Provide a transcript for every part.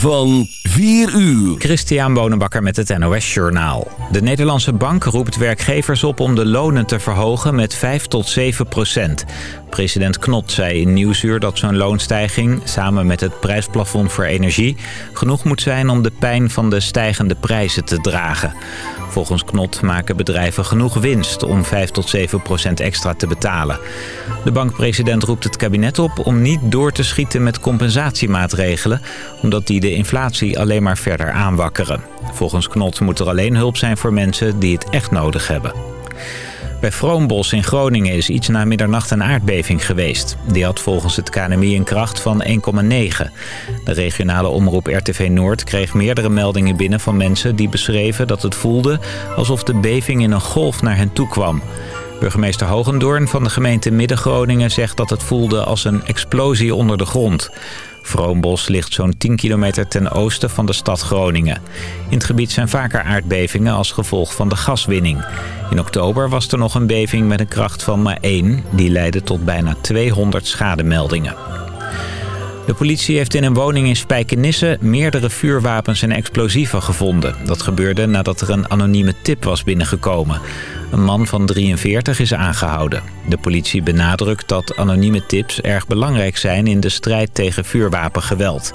van 4 uur. Christian Bonenbakker met het NOS Journaal. De Nederlandse Bank roept werkgevers op om de lonen te verhogen met 5 tot 7 procent. President Knot zei in Nieuwsuur dat zo'n loonstijging, samen met het prijsplafond voor energie, genoeg moet zijn om de pijn van de stijgende prijzen te dragen. Volgens Knot maken bedrijven genoeg winst om 5 tot 7 procent extra te betalen. De bankpresident roept het kabinet op om niet door te schieten met compensatiemaatregelen... omdat die de inflatie alleen maar verder aanwakkeren. Volgens Knot moet er alleen hulp zijn voor mensen die het echt nodig hebben. Bij Vroombos in Groningen is iets na middernacht een aardbeving geweest. Die had volgens het KNMI een kracht van 1,9. De regionale omroep RTV Noord kreeg meerdere meldingen binnen van mensen die beschreven dat het voelde alsof de beving in een golf naar hen toe kwam. Burgemeester Hogendoorn van de gemeente Midden-Groningen zegt dat het voelde als een explosie onder de grond. Vroombos ligt zo'n 10 kilometer ten oosten van de stad Groningen. In het gebied zijn vaker aardbevingen als gevolg van de gaswinning. In oktober was er nog een beving met een kracht van maar 1. Die leidde tot bijna 200 schademeldingen. De politie heeft in een woning in Spijkenisse meerdere vuurwapens en explosieven gevonden. Dat gebeurde nadat er een anonieme tip was binnengekomen. Een man van 43 is aangehouden. De politie benadrukt dat anonieme tips erg belangrijk zijn in de strijd tegen vuurwapengeweld.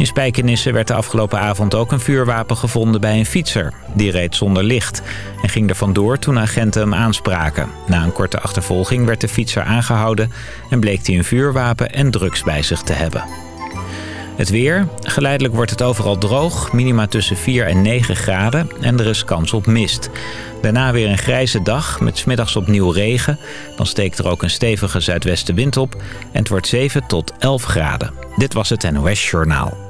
In Spijkenisse werd de afgelopen avond ook een vuurwapen gevonden bij een fietser. Die reed zonder licht en ging er vandoor toen agenten hem aanspraken. Na een korte achtervolging werd de fietser aangehouden en bleek hij een vuurwapen en drugs bij zich te hebben. Het weer. Geleidelijk wordt het overal droog. Minima tussen 4 en 9 graden. En er is kans op mist. Daarna weer een grijze dag met smiddags opnieuw regen. Dan steekt er ook een stevige zuidwestenwind op. En het wordt 7 tot 11 graden. Dit was het NOS Journaal.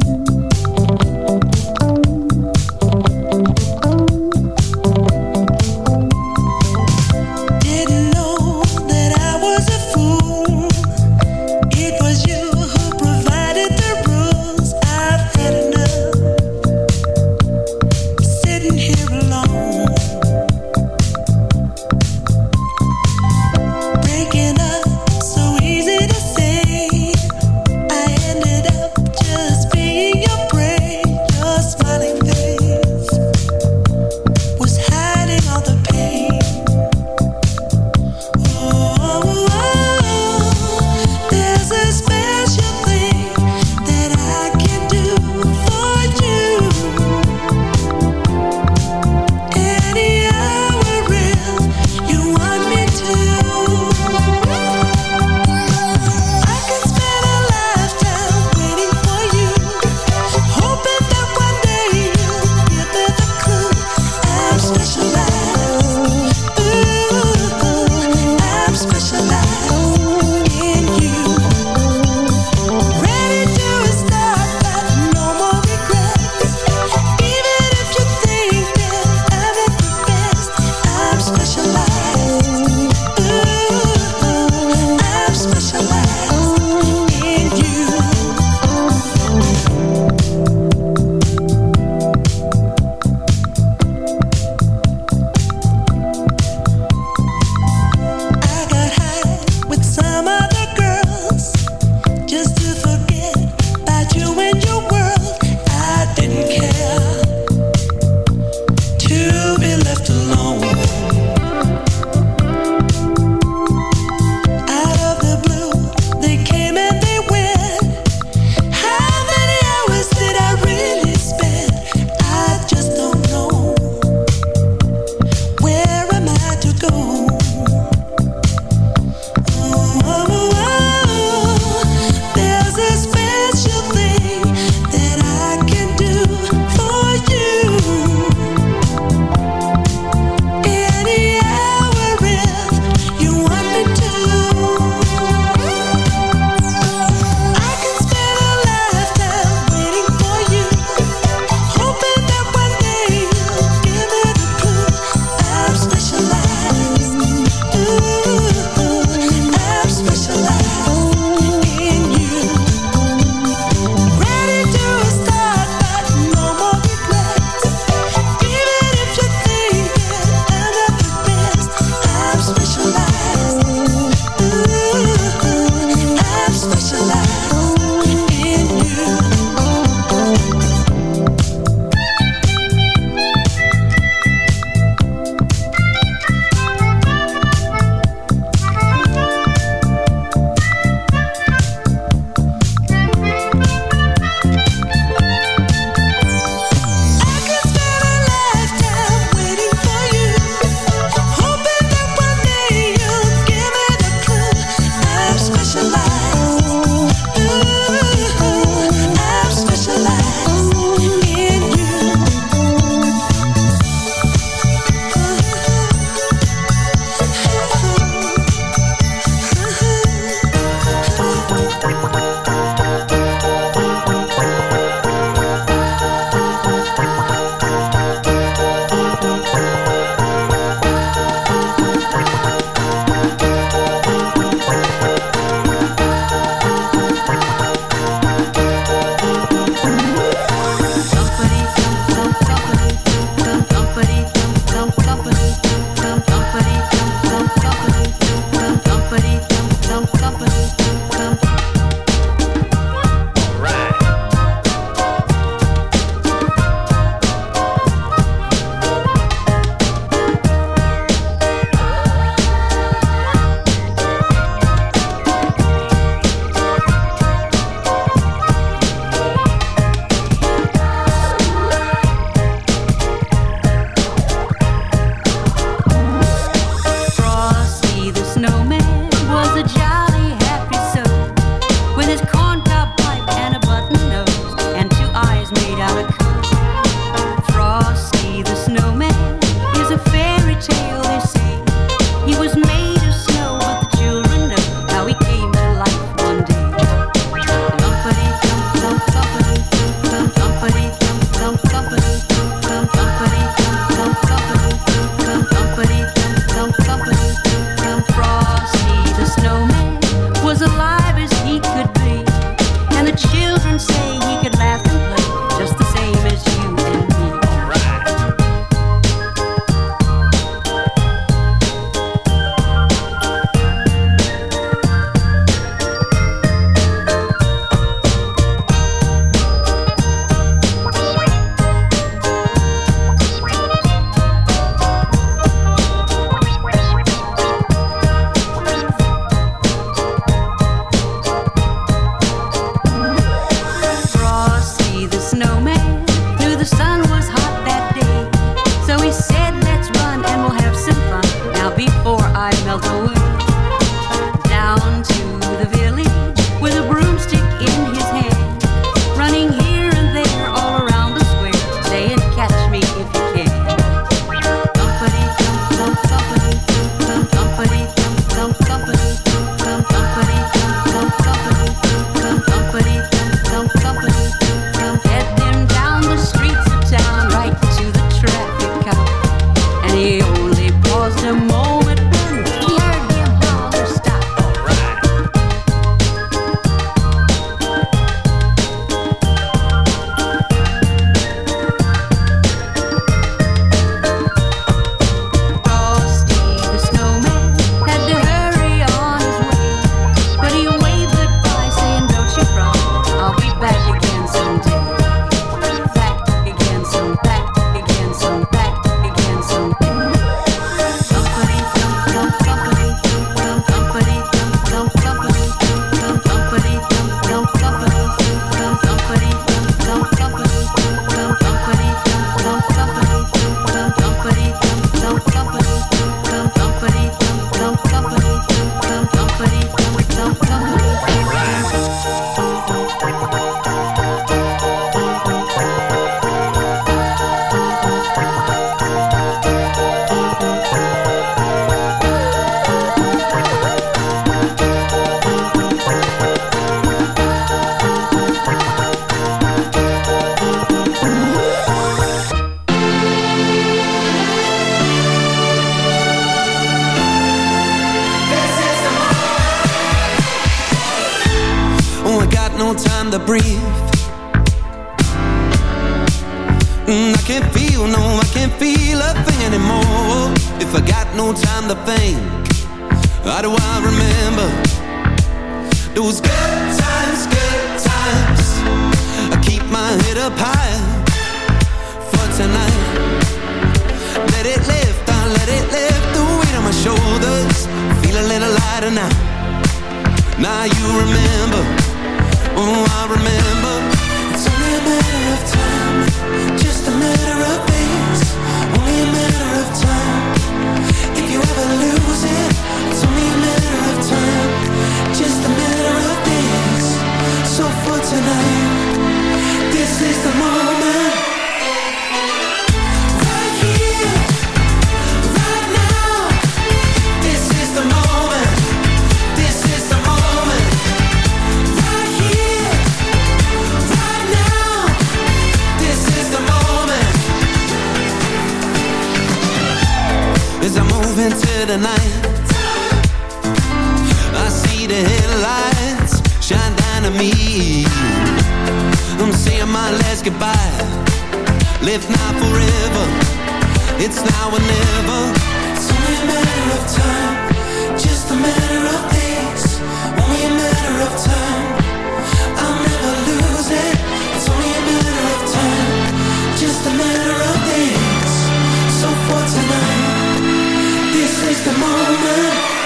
shine down on me. I'm saying my last goodbye. Live now forever. It's now or never. It's only a matter of time. Just a matter of days. Only a matter of time. I'll never lose it. It's only a matter of time. Just a matter of days. So for tonight This is the moment.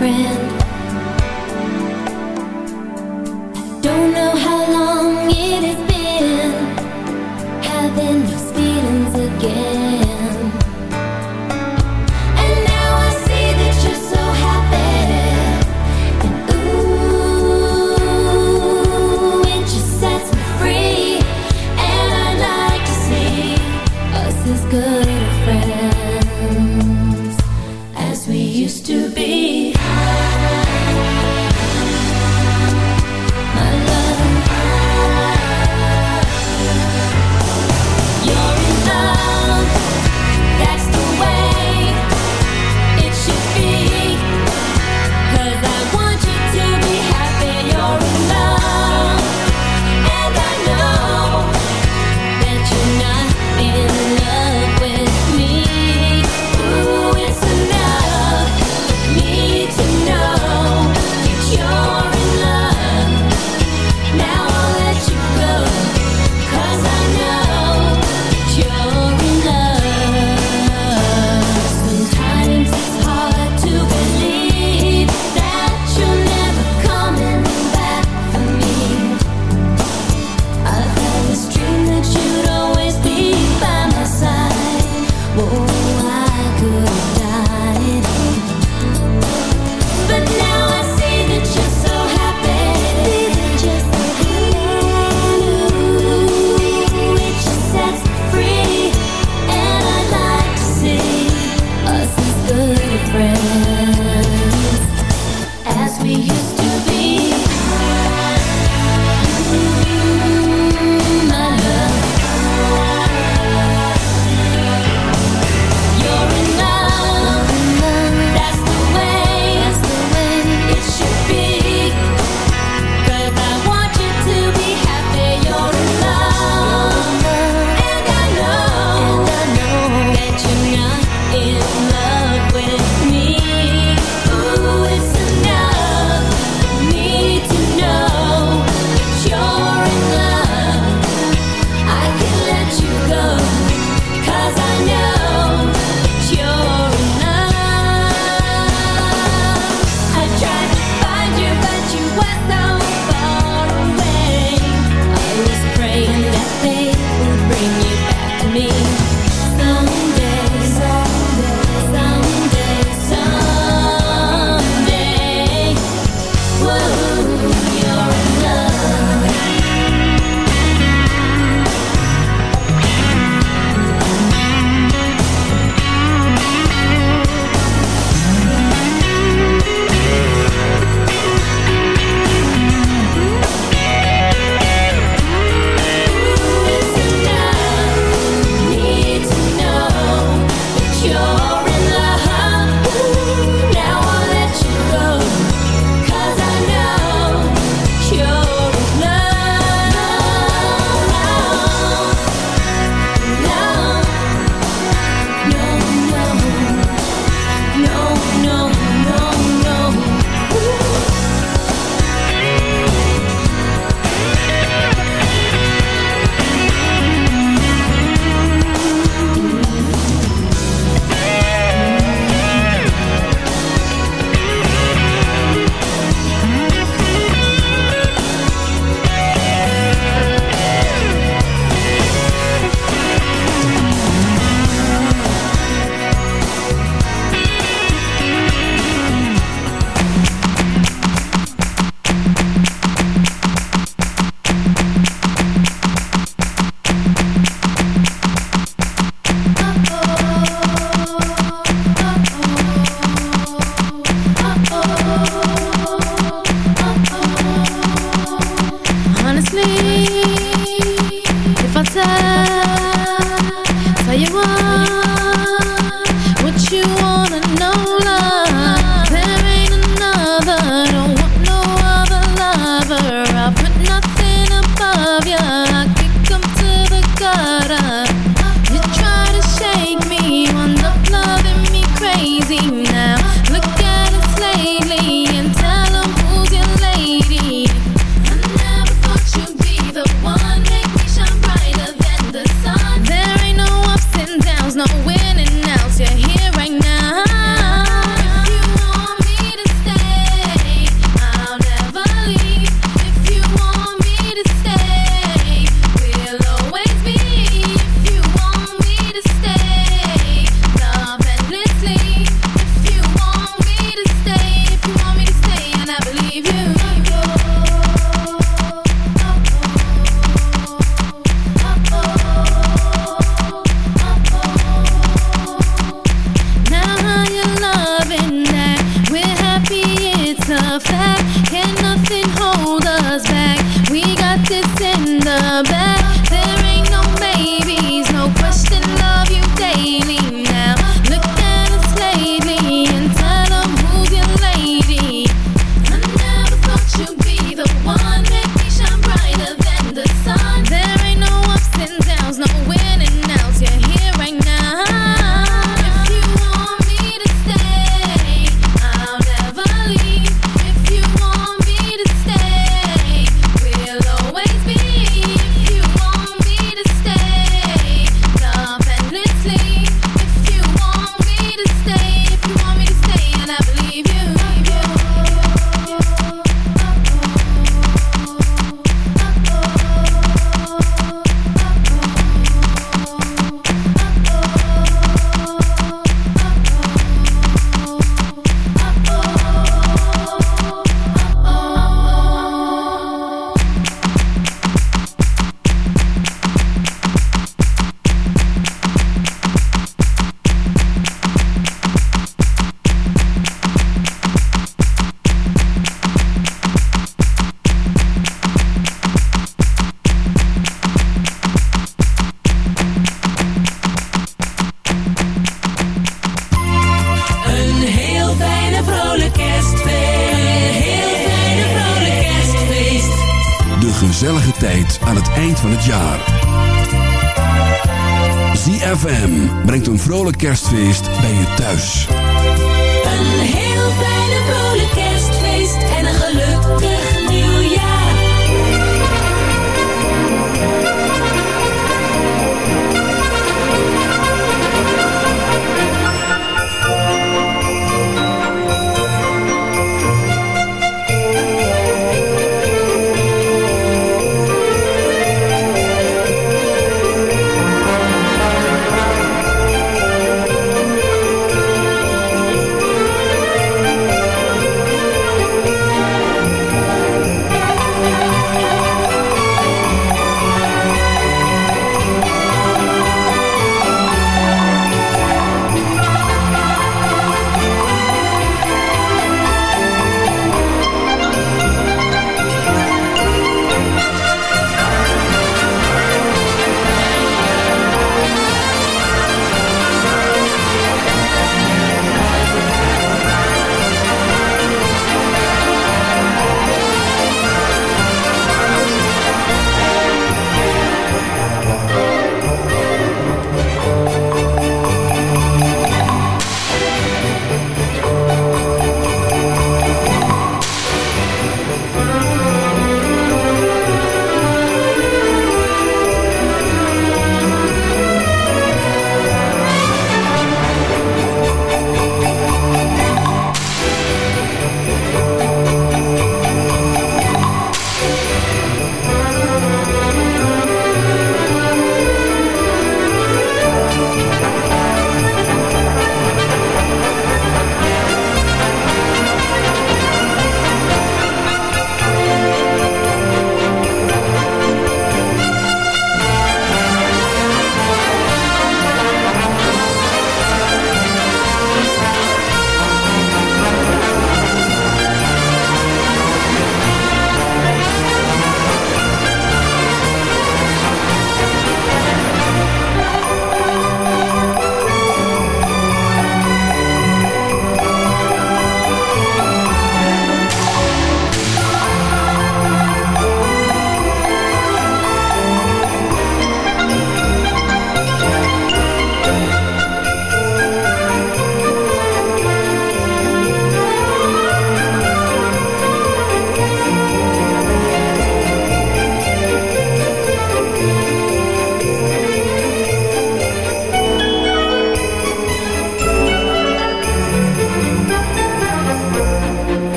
friend.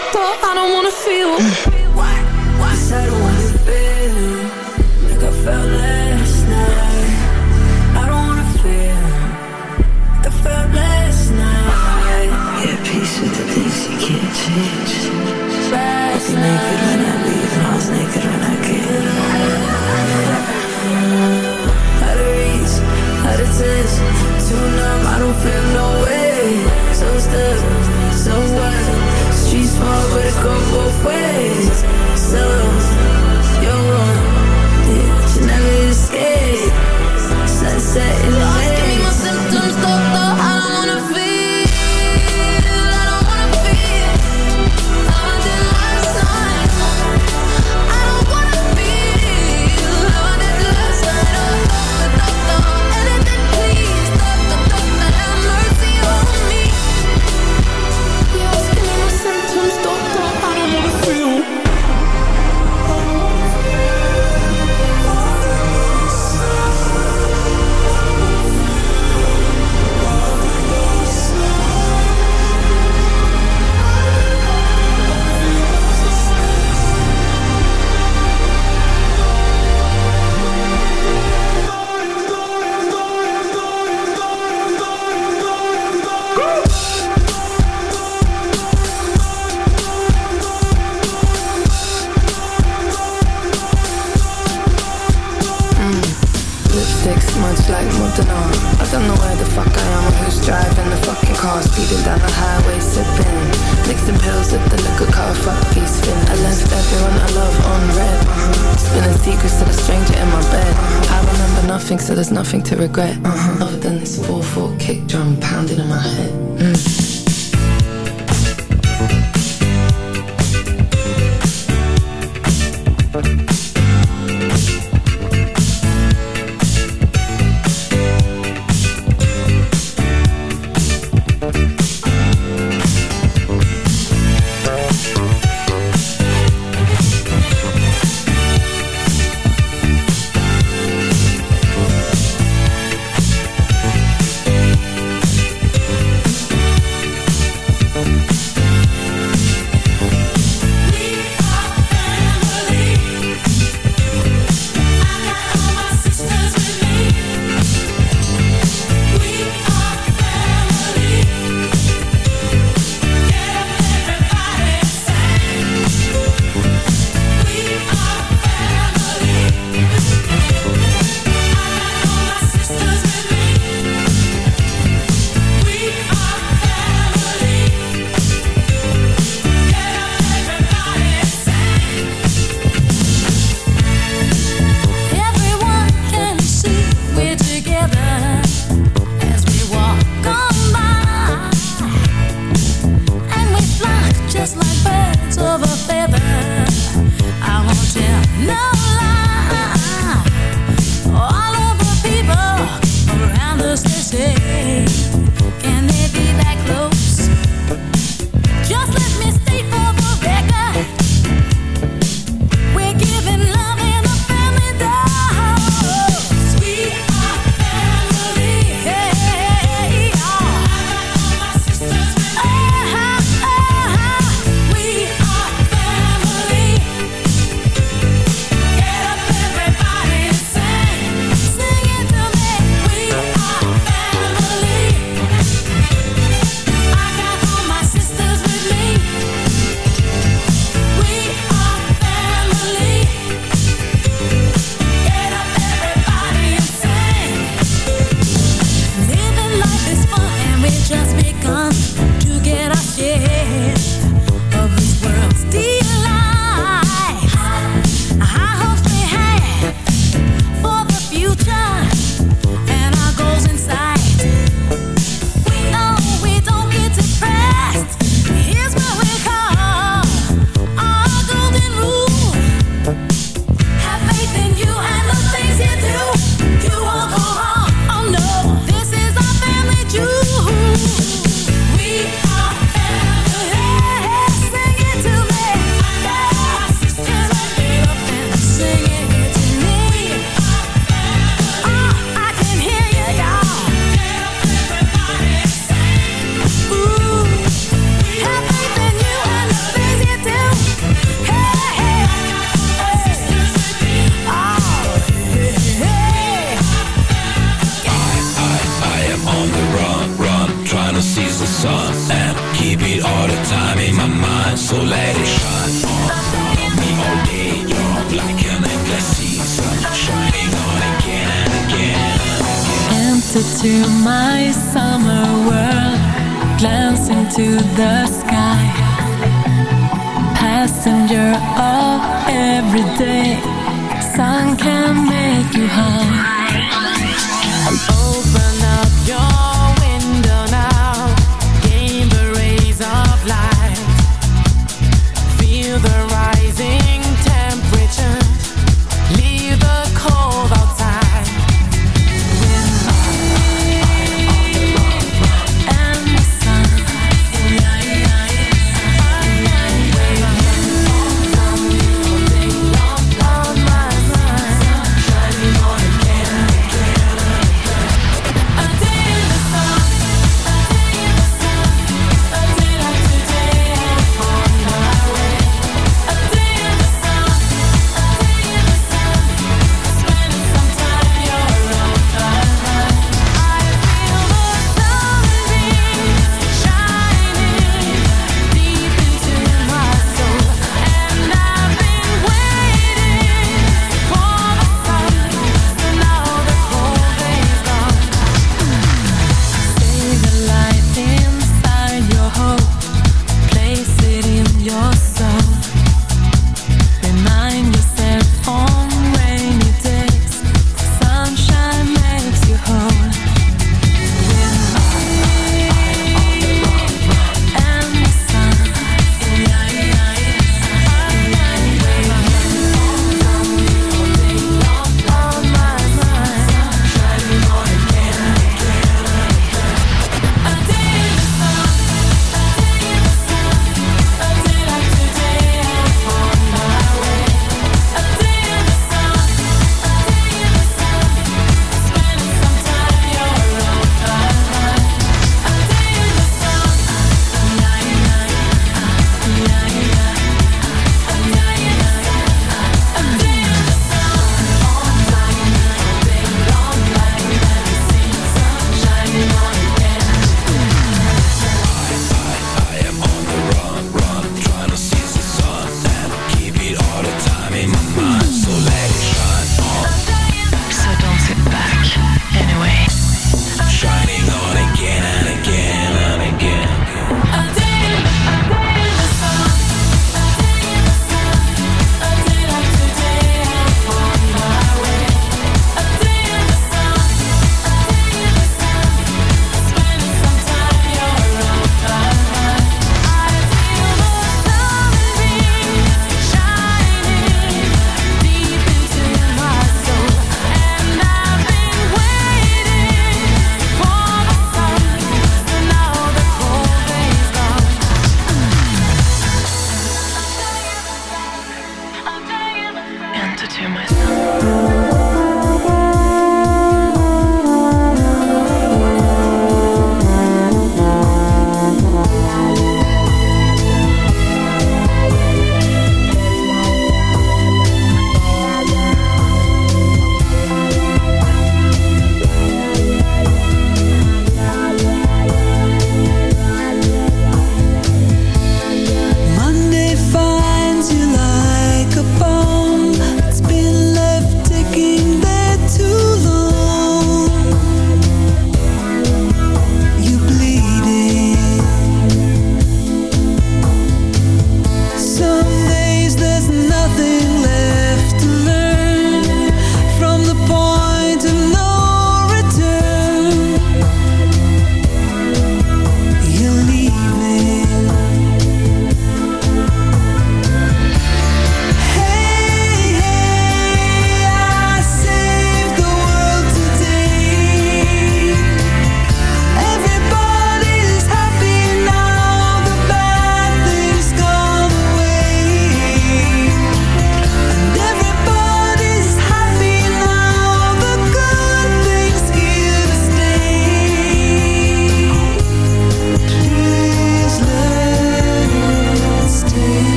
I don't wanna feel. Go both ways. So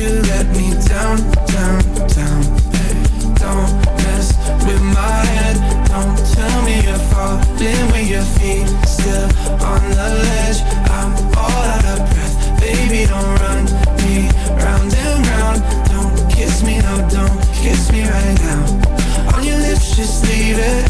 you let me down, down, down. Hey, Don't mess with my head. Don't tell me you're falling when your feet still on the ledge. I'm all out of breath, baby don't run me round and round. Don't kiss me, no don't kiss me right now. On your lips just leave it.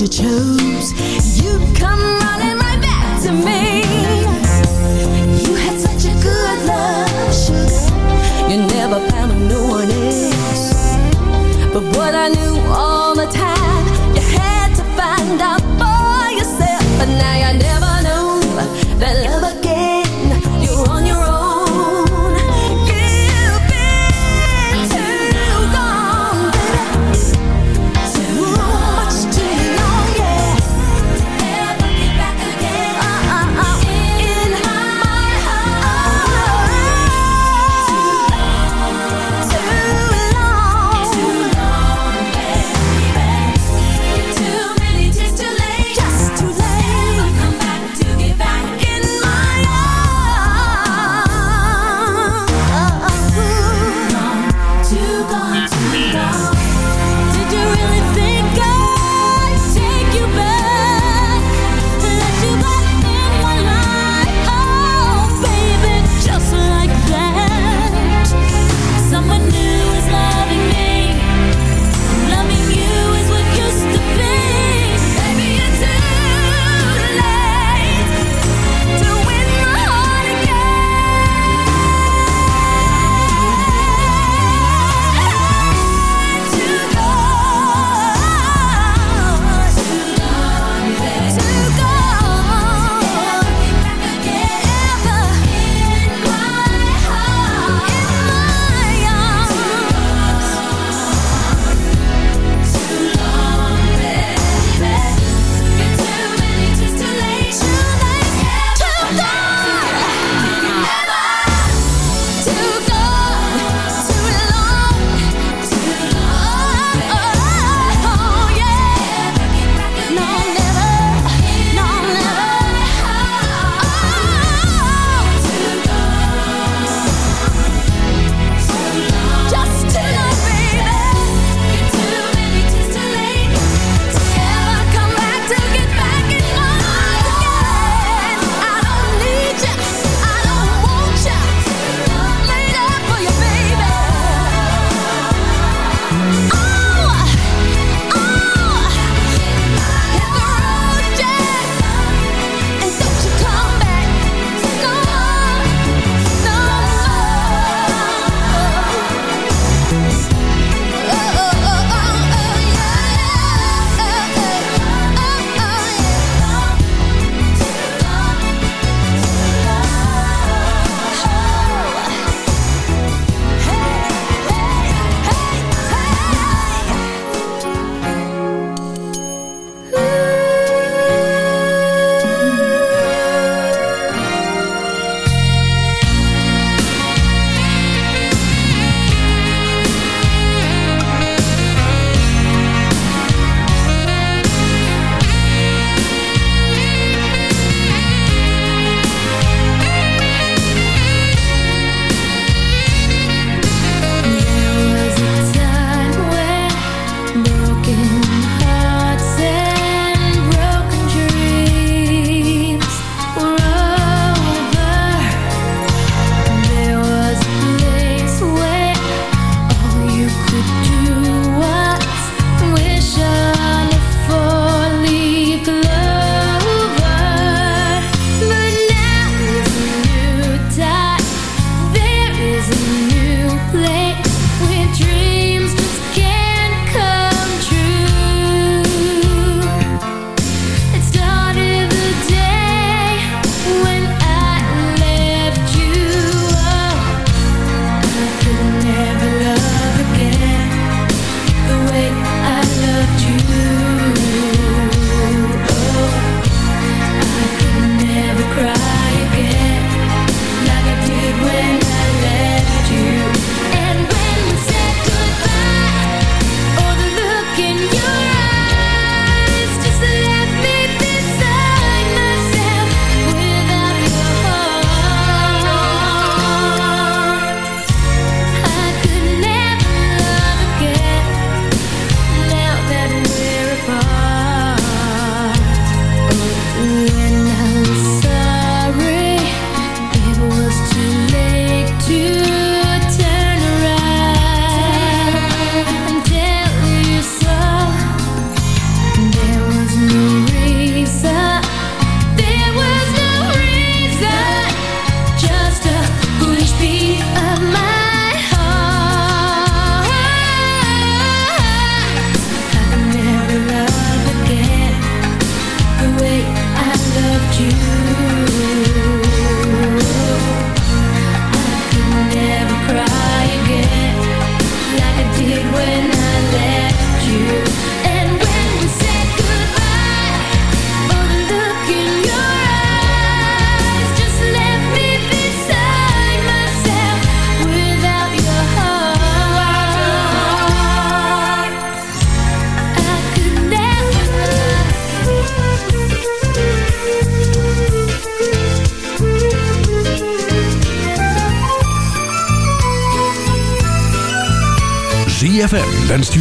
You chose. You'd come running right back to me. You had such a good love, sugar. You never found no one else. But what I knew all the time,